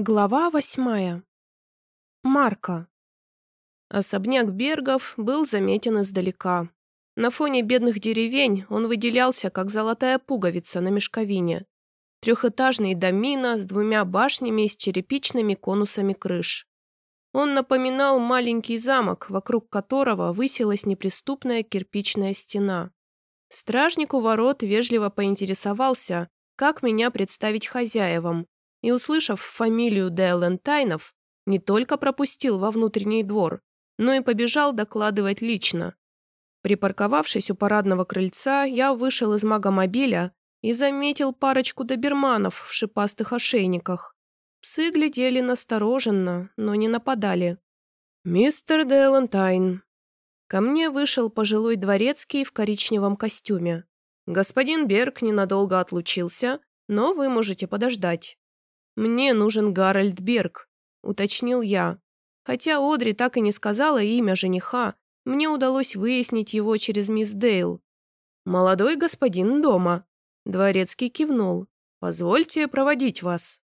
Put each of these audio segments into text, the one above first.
Глава восьмая. Марка. Особняк Бергов был заметен издалека. На фоне бедных деревень он выделялся, как золотая пуговица на мешковине. Трехэтажный домина с двумя башнями и с черепичными конусами крыш. Он напоминал маленький замок, вокруг которого высилась неприступная кирпичная стена. Стражник у ворот вежливо поинтересовался, как меня представить хозяевам, и, услышав фамилию Дейлентайнов, не только пропустил во внутренний двор, но и побежал докладывать лично. Припарковавшись у парадного крыльца, я вышел из магомобиля и заметил парочку доберманов в шипастых ошейниках. Псы глядели настороженно, но не нападали. «Мистер Дейлентайн». Ко мне вышел пожилой дворецкий в коричневом костюме. «Господин Берг ненадолго отлучился, но вы можете подождать». «Мне нужен Гарольд Берг», — уточнил я. Хотя Одри так и не сказала имя жениха, мне удалось выяснить его через мисс Дейл. «Молодой господин дома», — дворецкий кивнул. «Позвольте проводить вас».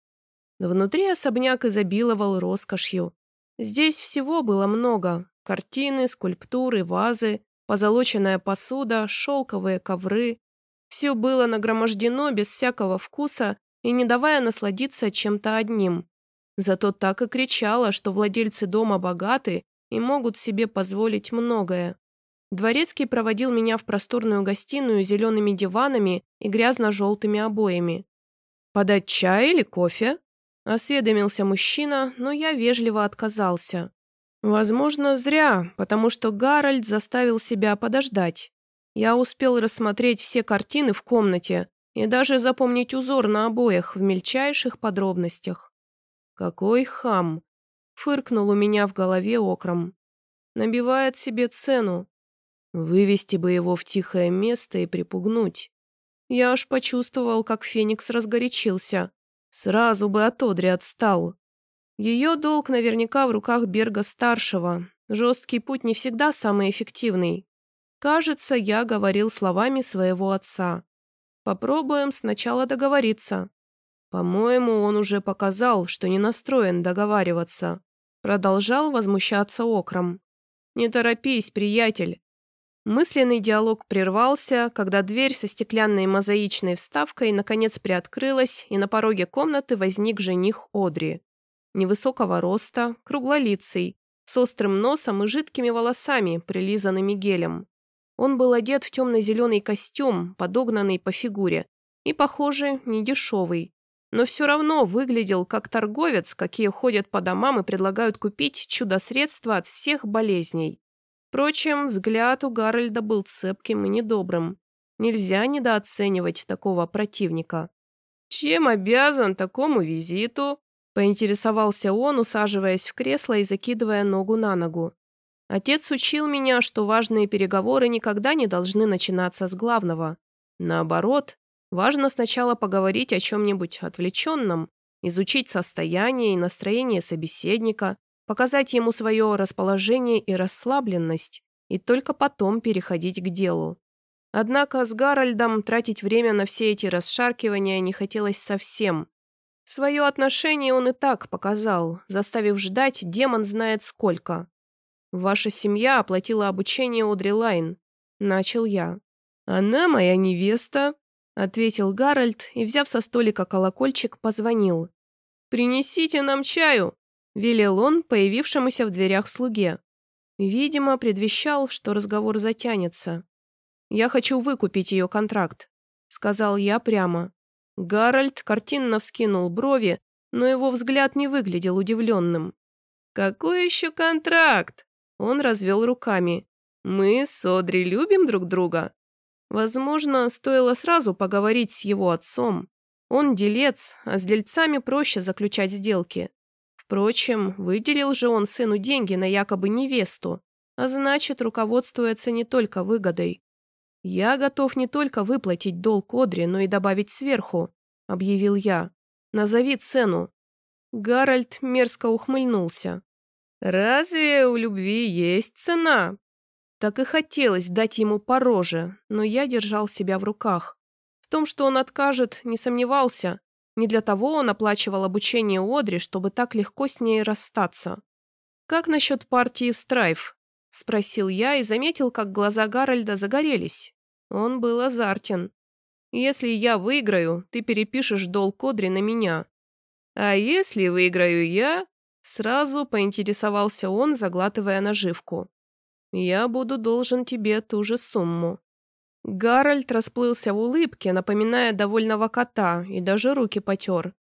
Внутри особняк изобиловал роскошью. Здесь всего было много. Картины, скульптуры, вазы, позолоченная посуда, шелковые ковры. Все было нагромождено без всякого вкуса и не давая насладиться чем-то одним. Зато так и кричала, что владельцы дома богаты и могут себе позволить многое. Дворецкий проводил меня в просторную гостиную с зелеными диванами и грязно-желтыми обоями. «Подать чай или кофе?» – осведомился мужчина, но я вежливо отказался. Возможно, зря, потому что Гарольд заставил себя подождать. Я успел рассмотреть все картины в комнате, и даже запомнить узор на обоях в мельчайших подробностях. «Какой хам!» — фыркнул у меня в голове окром. «Набивает себе цену. Вывести бы его в тихое место и припугнуть. Я аж почувствовал, как Феникс разгорячился. Сразу бы от Одри отстал. Ее долг наверняка в руках Берга-старшего. Жесткий путь не всегда самый эффективный. Кажется, я говорил словами своего отца. Попробуем сначала договориться. По-моему, он уже показал, что не настроен договариваться. Продолжал возмущаться окром. Не торопись, приятель. Мысленный диалог прервался, когда дверь со стеклянной мозаичной вставкой наконец приоткрылась, и на пороге комнаты возник жених Одри. Невысокого роста, круглолицый, с острым носом и жидкими волосами, прилизанными гелем. Он был одет в темно-зеленый костюм, подогнанный по фигуре, и, похоже, не дешевый. Но все равно выглядел как торговец, какие ходят по домам и предлагают купить чудо-средства от всех болезней. Впрочем, взгляд у Гарольда был цепким и недобрым. Нельзя недооценивать такого противника. «Чем обязан такому визиту?» – поинтересовался он, усаживаясь в кресло и закидывая ногу на ногу. Отец учил меня, что важные переговоры никогда не должны начинаться с главного. Наоборот, важно сначала поговорить о чем-нибудь отвлеченном, изучить состояние и настроение собеседника, показать ему свое расположение и расслабленность, и только потом переходить к делу. Однако с Гарольдом тратить время на все эти расшаркивания не хотелось совсем. Свое отношение он и так показал, заставив ждать демон знает сколько. «Ваша семья оплатила обучение Одри Лайн», — начал я. «Она моя невеста», — ответил Гарольд и, взяв со столика колокольчик, позвонил. «Принесите нам чаю», — велел он появившемуся в дверях слуге. Видимо, предвещал, что разговор затянется. «Я хочу выкупить ее контракт», — сказал я прямо. Гарольд картинно вскинул брови, но его взгляд не выглядел удивленным. «Какой еще контракт?» Он развел руками. «Мы с Одри любим друг друга?» Возможно, стоило сразу поговорить с его отцом. Он делец, а с дельцами проще заключать сделки. Впрочем, выделил же он сыну деньги на якобы невесту, а значит, руководствуется не только выгодой. «Я готов не только выплатить долг Одри, но и добавить сверху», — объявил я. «Назови цену». Гарольд мерзко ухмыльнулся. «Разве у любви есть цена?» Так и хотелось дать ему по роже, но я держал себя в руках. В том, что он откажет, не сомневался. Не для того он оплачивал обучение Одри, чтобы так легко с ней расстаться. «Как насчет партии в Страйф?» — спросил я и заметил, как глаза Гарольда загорелись. Он был азартен. «Если я выиграю, ты перепишешь долг Одри на меня». «А если выиграю я?» Сразу поинтересовался он, заглатывая наживку. «Я буду должен тебе ту же сумму». Гарольд расплылся в улыбке, напоминая довольного кота, и даже руки потер.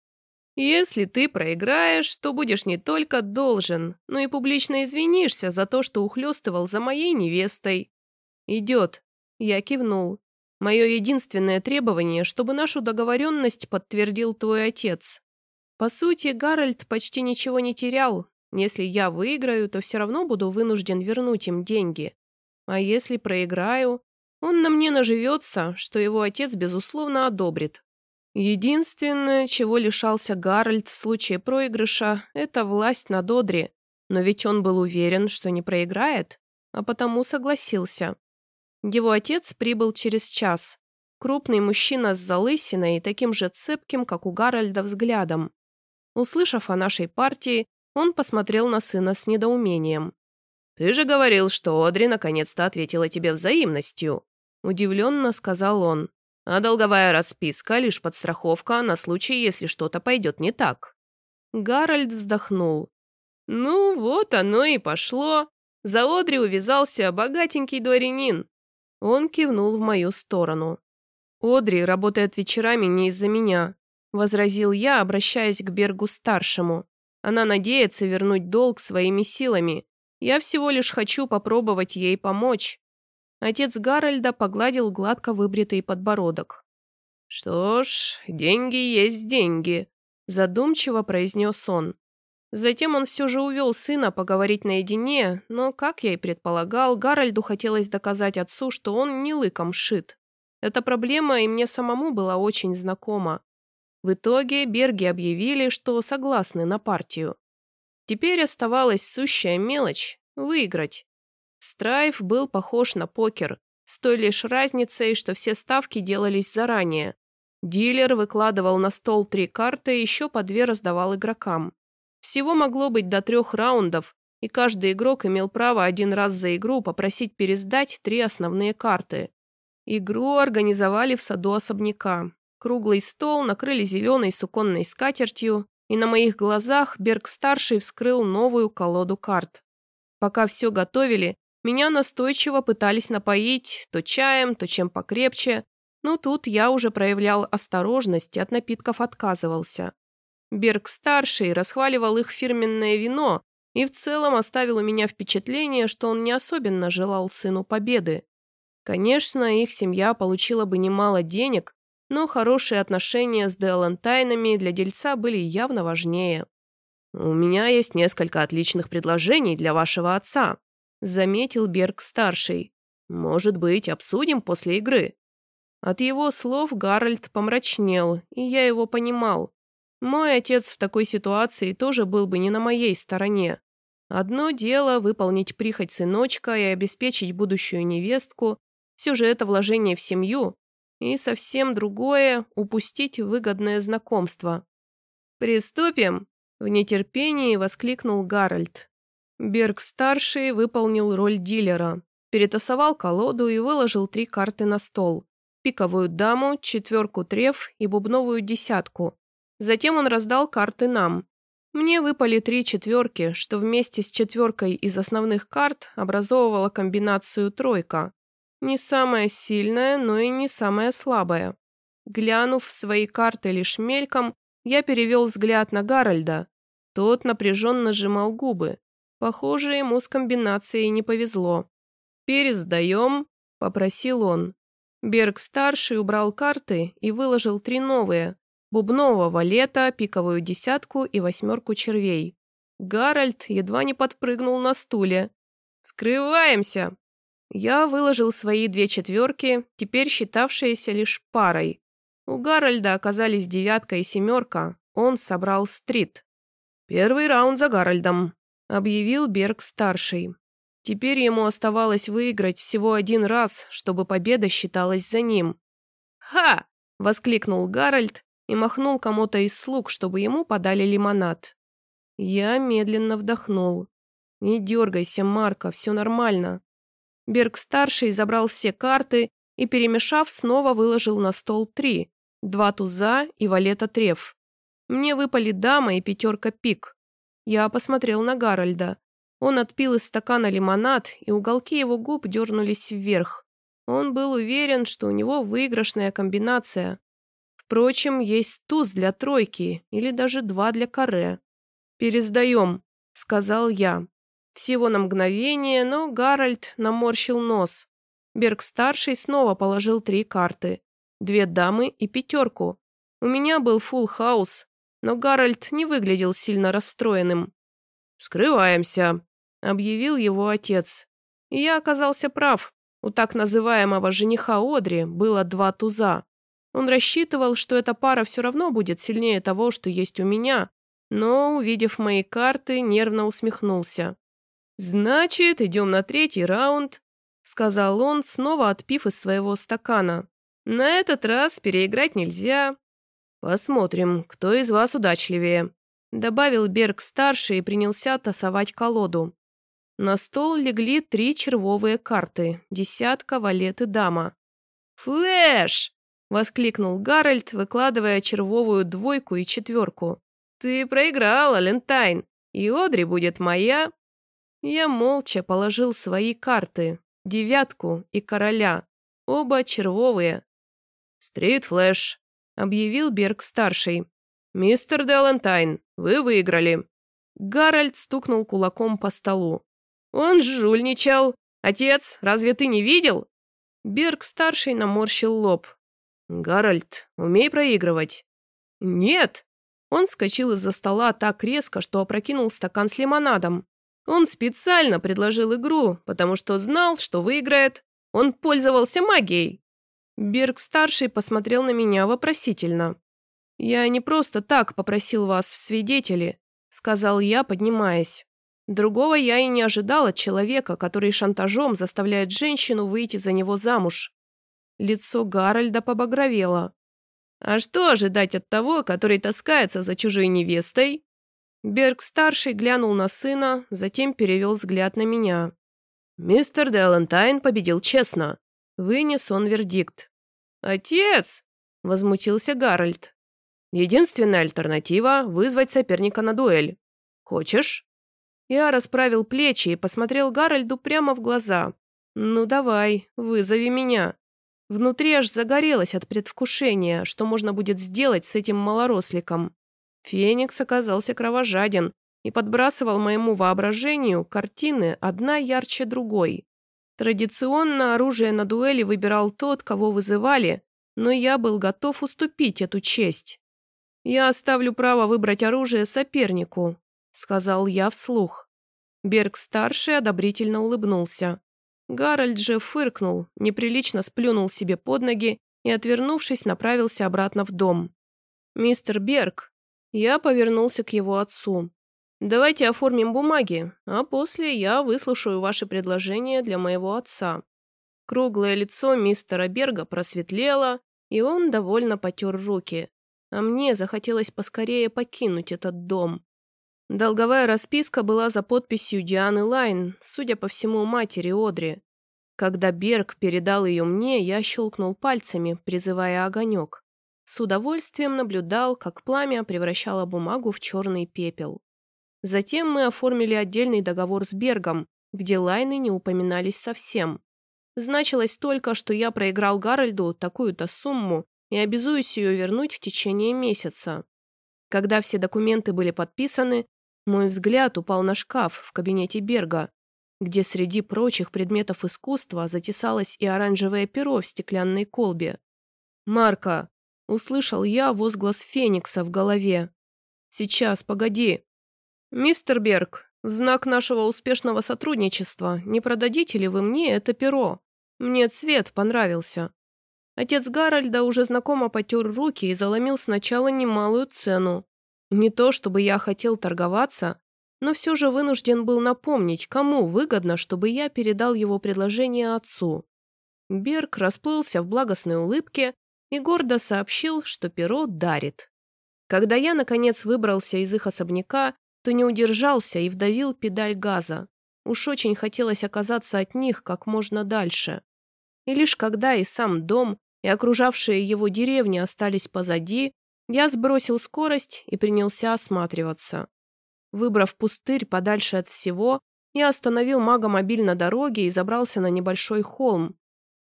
«Если ты проиграешь, то будешь не только должен, но и публично извинишься за то, что ухлёстывал за моей невестой». «Идет», — я кивнул. «Мое единственное требование, чтобы нашу договоренность подтвердил твой отец». По сути, Гарольд почти ничего не терял. Если я выиграю, то все равно буду вынужден вернуть им деньги. А если проиграю, он на мне наживется, что его отец, безусловно, одобрит. Единственное, чего лишался Гарольд в случае проигрыша, это власть над Одри. Но ведь он был уверен, что не проиграет, а потому согласился. Его отец прибыл через час. Крупный мужчина с залысиной и таким же цепким, как у Гарольда, взглядом. Услышав о нашей партии, он посмотрел на сына с недоумением. «Ты же говорил, что Одри наконец-то ответила тебе взаимностью», Удивленно сказал он. А долговая расписка — лишь подстраховка на случай, если что-то пойдет не так. Гарольд вздохнул. Ну, вот оно и пошло. За Одри увязался богатенький дворянин. Он кивнул в мою сторону. «Одри работает вечерами не из-за меня», — возразил я, обращаясь к Бергу-старшему. «Она надеется вернуть долг своими силами. Я всего лишь хочу попробовать ей помочь. Отец Гарольда погладил гладко выбритый подбородок. «Что ж, деньги есть деньги», – задумчиво произнес он. Затем он все же увел сына поговорить наедине, но, как я и предполагал, Гарольду хотелось доказать отцу, что он не лыком шит. Эта проблема и мне самому была очень знакома. В итоге Берги объявили, что согласны на партию. Теперь оставалась сущая мелочь – выиграть. Страйф был похож на покер, с той лишь разницей, что все ставки делались заранее. Дилер выкладывал на стол три карты и еще по две раздавал игрокам. Всего могло быть до трех раундов, и каждый игрок имел право один раз за игру попросить пересдать три основные карты. Игру организовали в саду особняка. Круглый стол накрыли зеленой суконной скатертью, и на моих глазах Берг-старший вскрыл новую колоду карт. Пока все готовили, меня настойчиво пытались напоить то чаем, то чем покрепче, но тут я уже проявлял осторожность и от напитков отказывался. Берг-старший расхваливал их фирменное вино и в целом оставил у меня впечатление, что он не особенно желал сыну победы. Конечно, их семья получила бы немало денег, но хорошие отношения с Делантайнами для дельца были явно важнее. «У меня есть несколько отличных предложений для вашего отца», заметил Берг-старший. «Может быть, обсудим после игры?» От его слов Гарольд помрачнел, и я его понимал. Мой отец в такой ситуации тоже был бы не на моей стороне. Одно дело выполнить прихоть сыночка и обеспечить будущую невестку, все же это вложение в семью, и совсем другое – упустить выгодное знакомство. «Приступим!» – в нетерпении воскликнул Гарольд. Берг-старший выполнил роль дилера, перетасовал колоду и выложил три карты на стол. Пиковую даму, четверку треф и бубновую десятку. Затем он раздал карты нам. Мне выпали три четверки, что вместе с четверкой из основных карт образовывала комбинацию тройка. Не самая сильная, но и не самая слабая. Глянув в свои карты лишь мельком, я перевел взгляд на Гарольда. Тот напряженно сжимал губы. Похоже, ему с комбинацией не повезло. «Пересдаем», — попросил он. Берг-старший убрал карты и выложил три новые – бубнового валета, пиковую десятку и восьмерку червей. Гарольд едва не подпрыгнул на стуле. «Скрываемся!» Я выложил свои две четверки, теперь считавшиеся лишь парой. У Гарольда оказались девятка и семерка, он собрал стрит. «Первый раунд за Гарольдом», объявил Берг-старший. Теперь ему оставалось выиграть всего один раз, чтобы победа считалась за ним. «Ха!» — воскликнул Гарольд, и махнул кому-то из слуг, чтобы ему подали лимонад. Я медленно вдохнул. «Не дергайся, Марка, все нормально». Берг-старший забрал все карты и, перемешав, снова выложил на стол три. Два туза и валета треф. Мне выпали дама и пятерка пик. Я посмотрел на Гарольда. Он отпил из стакана лимонад, и уголки его губ дернулись вверх. Он был уверен, что у него выигрышная комбинация. Впрочем, есть туз для тройки или даже два для каре. «Пересдаем», — сказал я. Всего на мгновение, но Гарольд наморщил нос. Берг-старший снова положил три карты. Две дамы и пятерку. У меня был фулл хаус, но Гарольд не выглядел сильно расстроенным. «Скрываемся», — объявил его отец. И я оказался прав. У так называемого жениха Одри было два туза. Он рассчитывал, что эта пара все равно будет сильнее того, что есть у меня, но, увидев мои карты, нервно усмехнулся. «Значит, идем на третий раунд», — сказал он, снова отпив из своего стакана. «На этот раз переиграть нельзя. Посмотрим, кто из вас удачливее», — добавил Берг-старший и принялся тасовать колоду. На стол легли три червовые карты, десятка, валет и дама. «Флэш!» — воскликнул Гарольд, выкладывая червовую двойку и четверку. «Ты проиграл, Делантайн, и Одри будет моя». Я молча положил свои карты, девятку и короля, оба червовые. «Стрит Флэш», — объявил Берг-старший. «Мистер Делантайн, вы выиграли». Гарольд стукнул кулаком по столу. «Он жульничал. Отец, разве ты не видел?» Берг-старший наморщил лоб. «Гарольд, умей проигрывать». «Нет!» Он вскочил из-за стола так резко, что опрокинул стакан с лимонадом. Он специально предложил игру, потому что знал, что выиграет. Он пользовался магией. Берг-старший посмотрел на меня вопросительно. «Я не просто так попросил вас в свидетели», — сказал я, поднимаясь. Другого я и не ожидал от человека, который шантажом заставляет женщину выйти за него замуж. Лицо Гарольда побагровело. «А что ожидать от того, который таскается за чужой невестой?» Берг-старший глянул на сына, затем перевел взгляд на меня. «Мистер Делантайн победил честно», — вынес он вердикт. «Отец!» — возмутился Гарольд. «Единственная альтернатива — вызвать соперника на дуэль. Хочешь?» Я расправил плечи и посмотрел Гарольду прямо в глаза. «Ну давай, вызови меня». Внутри аж загорелось от предвкушения, что можно будет сделать с этим малоросликом. Феникс оказался кровожаден и подбрасывал моему воображению картины одна ярче другой. Традиционно оружие на дуэли выбирал тот, кого вызывали, но я был готов уступить эту честь. «Я оставлю право выбрать оружие сопернику», — сказал я вслух. Берг-старший одобрительно улыбнулся. Гарольд же фыркнул, неприлично сплюнул себе под ноги и, отвернувшись, направился обратно в дом. «Мистер Берг, я повернулся к его отцу. «Давайте оформим бумаги, а после я выслушаю ваши предложения для моего отца». Круглое лицо мистера Берга просветлело, и он довольно потер руки. А мне захотелось поскорее покинуть этот дом. Долговая расписка была за подписью Дианы Лайн, судя по всему, матери Одри. Когда Берг передал ее мне, я щелкнул пальцами, призывая огонек. С удовольствием наблюдал, как пламя превращало бумагу в черный пепел. Затем мы оформили отдельный договор с Бергом, где лайны не упоминались совсем. Значилось только, что я проиграл Гарольду такую-то сумму и обязуюсь ее вернуть в течение месяца. Когда все документы были подписаны, мой взгляд упал на шкаф в кабинете Берга, где среди прочих предметов искусства затесалось и оранжевое перо в стеклянной колбе. «Марка, Услышал я возглас Феникса в голове. «Сейчас, погоди. Мистер Берг, в знак нашего успешного сотрудничества не продадите ли вы мне это перо? Мне цвет понравился». Отец Гарольда уже знакомо потер руки и заломил сначала немалую цену. Не то, чтобы я хотел торговаться, но все же вынужден был напомнить, кому выгодно, чтобы я передал его предложение отцу. Берг расплылся в благостной улыбке и гордо сообщил, что перо дарит. Когда я, наконец, выбрался из их особняка, то не удержался и вдавил педаль газа. Уж очень хотелось оказаться от них как можно дальше. И лишь когда и сам дом, и окружавшие его деревни остались позади, я сбросил скорость и принялся осматриваться. Выбрав пустырь подальше от всего, я остановил магомобиль на дороге и забрался на небольшой холм.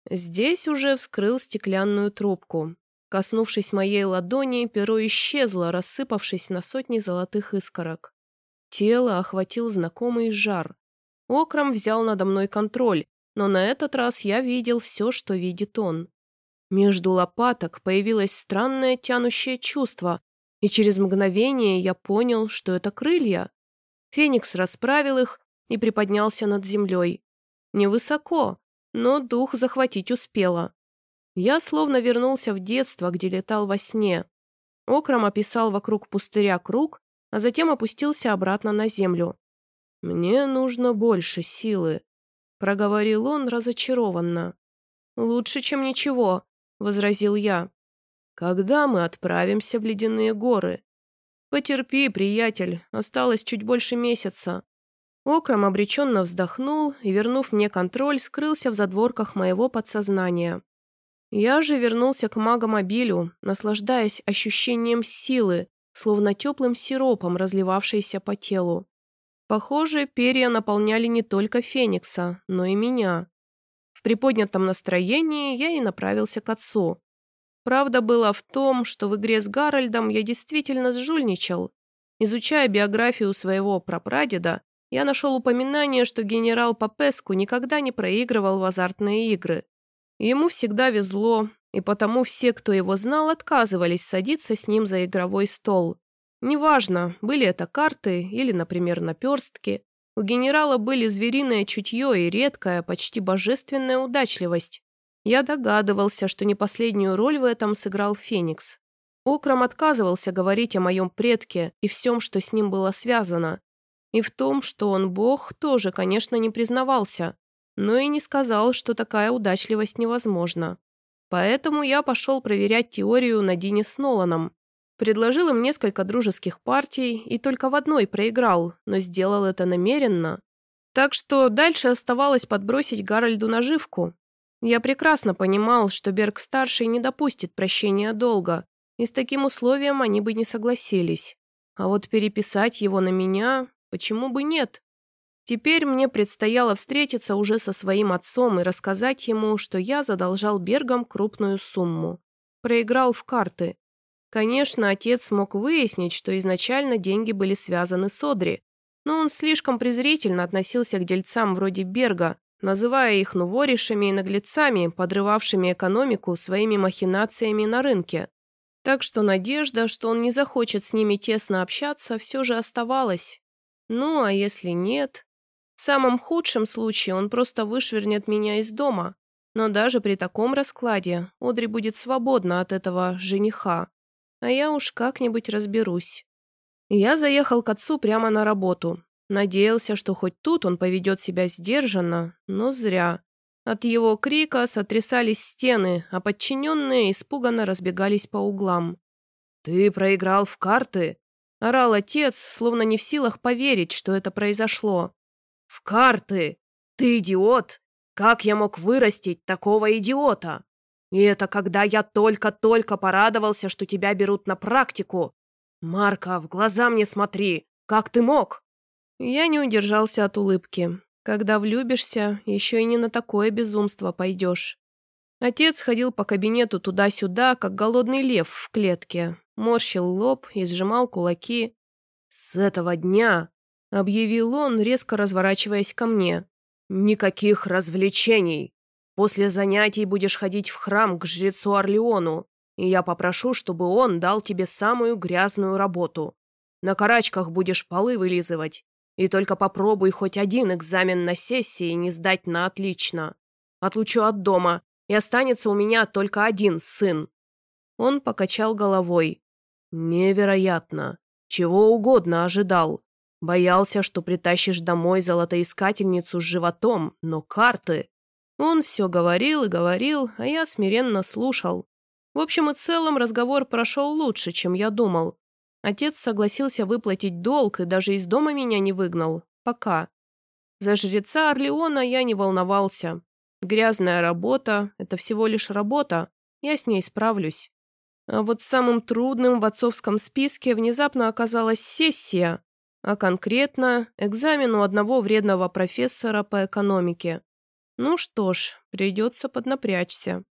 Здесь уже вскрыл стеклянную трубку. Коснувшись моей ладони, перо исчезло, рассыпавшись на сотни золотых искорок. Тело охватил знакомый жар. Окром взял надо мной контроль, но на этот раз я видел все, что видит он. Между лопаток появилось странное тянущее чувство, и через мгновение я понял, что это крылья. Феникс расправил их и приподнялся над землей. Невысоко, но дух захватить успела. Я словно вернулся в детство, где летал во сне. Окром описал вокруг пустыря круг, а затем опустился обратно на землю. «Мне нужно больше силы», — проговорил он разочарованно. «Лучше, чем ничего», — возразил я. «Когда мы отправимся в ледяные горы?» «Потерпи, приятель, осталось чуть больше месяца». Окром обреченно вздохнул и, вернув мне контроль, скрылся в задворках моего подсознания. Я же вернулся к магомобилю, наслаждаясь ощущением силы, словно теплым сиропом, разливавшейся по телу. Похоже, перья наполняли не только Феникса, но и меня. В приподнятом настроении я и направился к отцу. Правда была в том, что в игре с Гарольдом я действительно сжульничал. Изучая биографию своего прапрадеда, я нашел упоминание, что генерал Папеску никогда не проигрывал в азартные игры. Ему всегда везло, и потому все, кто его знал, отказывались садиться с ним за игровой стол. Неважно, были это карты или, например, наперстки, у генерала были звериное чутье и редкая, почти божественная удачливость. Я догадывался, что не последнюю роль в этом сыграл Феникс. Окром отказывался говорить о моем предке и всем, что с ним было связано. И в том, что он бог, тоже, конечно, не признавался, но и не сказал, что такая удачливость невозможна. Поэтому я пошел проверять теорию на Дине с Ноланом. Предложил им несколько дружеских партий и только в одной проиграл, но сделал это намеренно. Так что дальше оставалось подбросить Гарольду наживку. Я прекрасно понимал, что Берг-старший не допустит прощения долга, и с таким условием они бы не согласились. А вот переписать его на меня, почему бы нет? Теперь мне предстояло встретиться уже со своим отцом и рассказать ему, что я задолжал Бергам крупную сумму. Проиграл в карты. Конечно, отец мог выяснить, что изначально деньги были связаны с Одри, но он слишком презрительно относился к дельцам вроде Берга, называя их нуворишами и наглецами, подрывавшими экономику своими махинациями на рынке. Так что надежда, что он не захочет с ними тесно общаться, все же оставалась. Ну, а если нет... В самом худшем случае он просто вышвырнет меня из дома. Но даже при таком раскладе Одри будет свободна от этого жениха. А я уж как-нибудь разберусь. Я заехал к отцу прямо на работу. Надеялся, что хоть тут он поведет себя сдержанно, но зря. От его крика сотрясались стены, а подчиненные испуганно разбегались по углам. «Ты проиграл в карты?» – орал отец, словно не в силах поверить, что это произошло. «В карты! Ты идиот! Как я мог вырастить такого идиота? И это когда я только-только порадовался, что тебя берут на практику. Марка, в глаза мне смотри! Как ты мог?» Я не удержался от улыбки. Когда влюбишься, еще и не на такое безумство пойдешь. Отец ходил по кабинету туда-сюда, как голодный лев в клетке, морщил лоб и сжимал кулаки. «С этого дня — объявил он, резко разворачиваясь ко мне. «Никаких развлечений. После занятий будешь ходить в храм к жрецу Орлеону, и я попрошу, чтобы он дал тебе самую грязную работу. На карачках будешь полы вылизывать, и только попробуй хоть один экзамен на сессии не сдать на отлично. Отлучу от дома, и останется у меня только один сын». Он покачал головой. «Невероятно. Чего угодно ожидал. Боялся, что притащишь домой золотоискательницу с животом, но карты... Он все говорил и говорил, а я смиренно слушал. В общем и целом разговор прошел лучше, чем я думал. Отец согласился выплатить долг и даже из дома меня не выгнал. Пока. За жреца Орлеона я не волновался. Грязная работа — это всего лишь работа. Я с ней справлюсь. А вот самым трудным в отцовском списке внезапно оказалась сессия, а конкретно экзамен у одного вредного профессора по экономике. Ну что ж, придется поднапрячься.